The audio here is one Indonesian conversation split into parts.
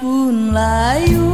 pun layu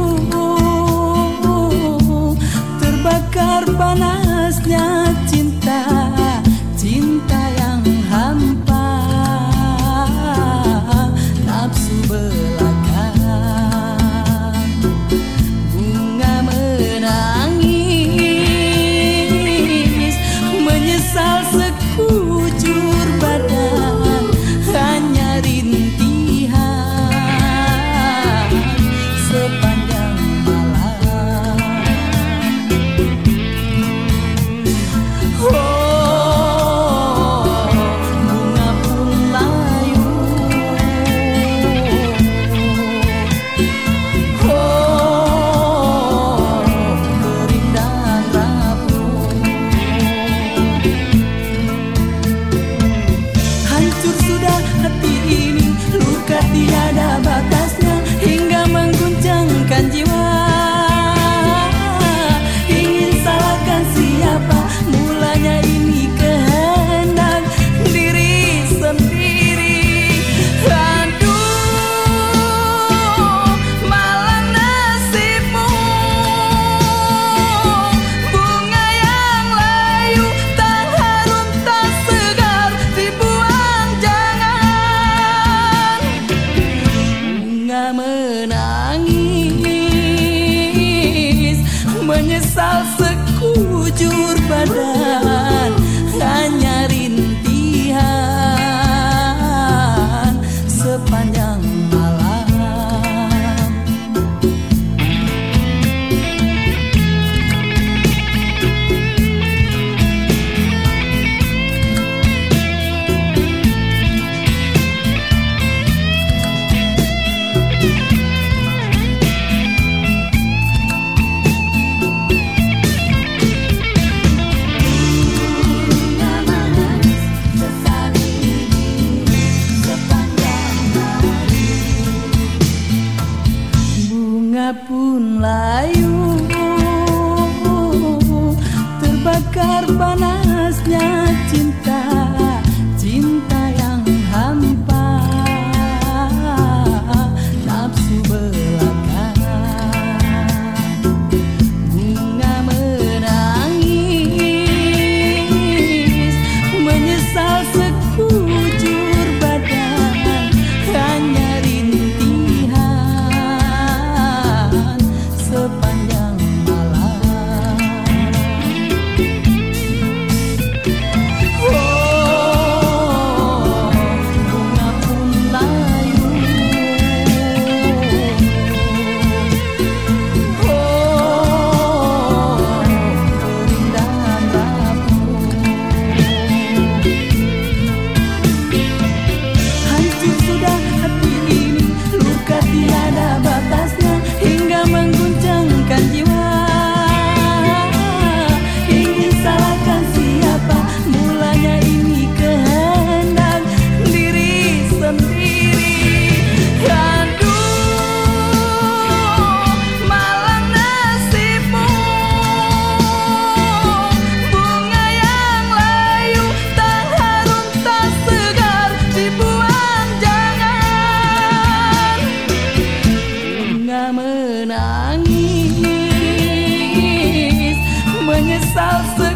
tiada batasnya hingga mengguncangkan jiwa. Menyesal sekujur badan pun layu. Terbakar panasnya menyesal